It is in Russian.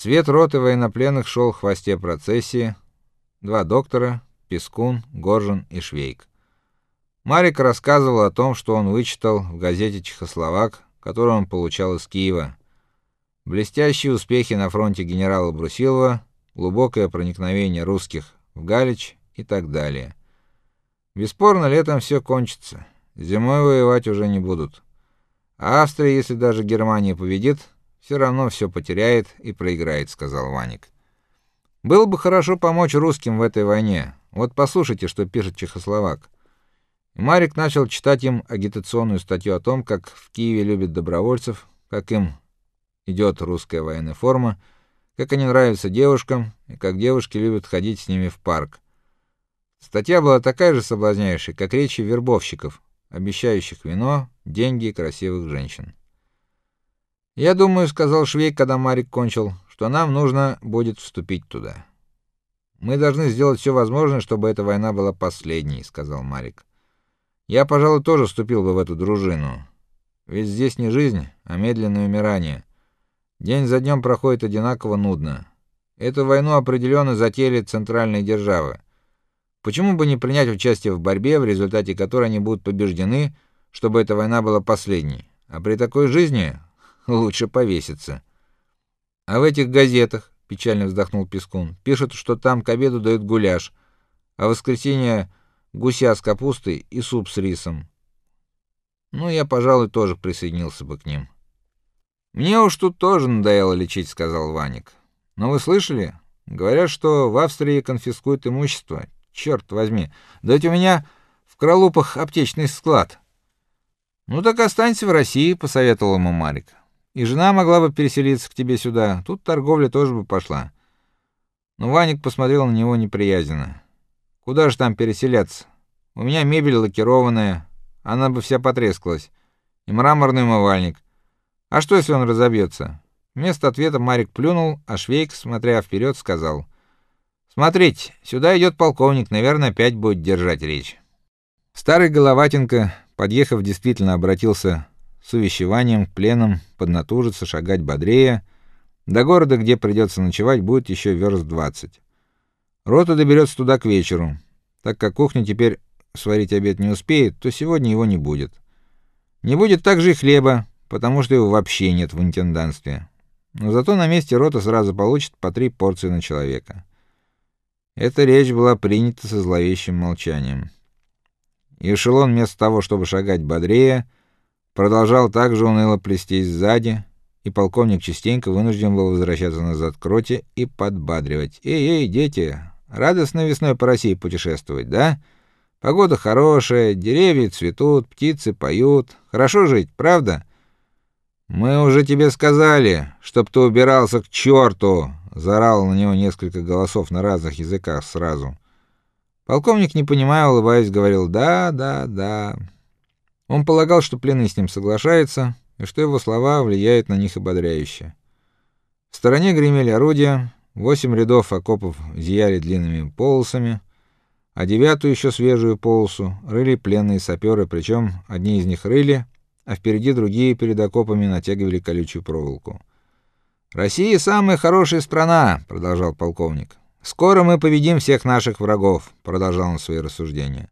Цвет роты военнопленных шел в хвосте процессии. Два доктора, Пескун, Горжин и Швейк. Марик рассказывал о том, что он вычитал в газете Чехословак, которую он получал из Киева. Блестящие успехи на фронте генерала Брусилова, глубокое проникновение русских в Галич и так далее. Бесспорно, летом все кончится. Зимой воевать уже не будут. А Австрия, если даже Германия победит, все равно все потеряет и проиграет, сказал Ваник. Было бы хорошо помочь русским в этой войне. Вот послушайте, что пишет Чехословак. Марик начал читать им агитационную статью о том, как в Киеве любят добровольцев, как им идет русская военная форма, как они нравятся девушкам и как девушки любят ходить с ними в парк. Статья была такая же соблазняющая, как речи вербовщиков, обещающих вино, деньги и красивых женщин. Я думаю, сказал Швейк, когда Марик кончил, что нам нужно будет вступить туда. Мы должны сделать все возможное, чтобы эта война была последней, сказал Марик. Я, пожалуй, тоже вступил бы в эту дружину. Ведь здесь не жизнь, а медленное умирание. День за днем проходит одинаково нудно. Эту войну определенно затеяли центральные державы. Почему бы не принять участие в борьбе, в результате которой они будут побеждены, чтобы эта война была последней? А при такой жизни лучше повеситься. А в этих газетах, печально вздохнул Пескун, пишут, что там к обеду дают гуляш, а в воскресенье гуся с капустой и суп с рисом. Ну, я, пожалуй, тоже присоединился бы к ним. Мне уж тут тоже надоело лечить, сказал Ваник. Но вы слышали? Говорят, что в Австрии конфискуют имущество. Черт возьми. Да ведь у меня в Кролупах аптечный склад. Ну так останься в России, посоветовал ему Марик. И жена могла бы переселиться к тебе сюда. Тут торговля тоже бы пошла. Но Ваник посмотрел на него неприязненно. Куда же там переселяться? У меня мебель лакированная, она бы вся потрескалась. И мраморный умывальник. А что, если он разобьется? Вместо ответа Марик плюнул, а Швейк, смотря вперед, сказал: Смотрите, сюда идет полковник, наверное, опять будет держать речь. Старый Головатенко, подъехав, действительно обратился с увещеванием к пленным поднатужиться, шагать бодрее. До города, где придется ночевать, будет еще верст двадцать. Рота доберется туда к вечеру. Так как кухня теперь сварить обед не успеет, то сегодня его не будет. Не будет также и хлеба, потому что его вообще нет в интендантстве. Но зато на месте рота сразу получит по три порции на человека. Эта речь была принята со зловещим молчанием. И эшелон вместо того, чтобы шагать бодрее, продолжал также уныло плестись сзади, и полковник частенько вынужден был возвращаться назад к роте и подбадривать: "Эй, эй, дети, радостно весной по России путешествовать, да? Погода хорошая, деревья цветут, птицы поют, хорошо жить, правда?" Мы уже тебе сказали, чтоб ты убирался к черту, заорал на него несколько голосов на разных языках сразу. Полковник, не понимая, улыбаясь, говорил: "Да, да, да". Он полагал, что пленный с ним соглашается, и что его слова влияют на них ободряюще. В стороне гремели орудия, восемь рядов окопов зияли длинными полосами, а девятую еще свежую полосу рыли пленные саперы, причем одни из них рыли, а впереди другие перед окопами натягивали колючую проволоку. Россия самая хорошая страна, продолжал полковник. Скоро мы победим всех наших врагов, продолжал он свои рассуждения.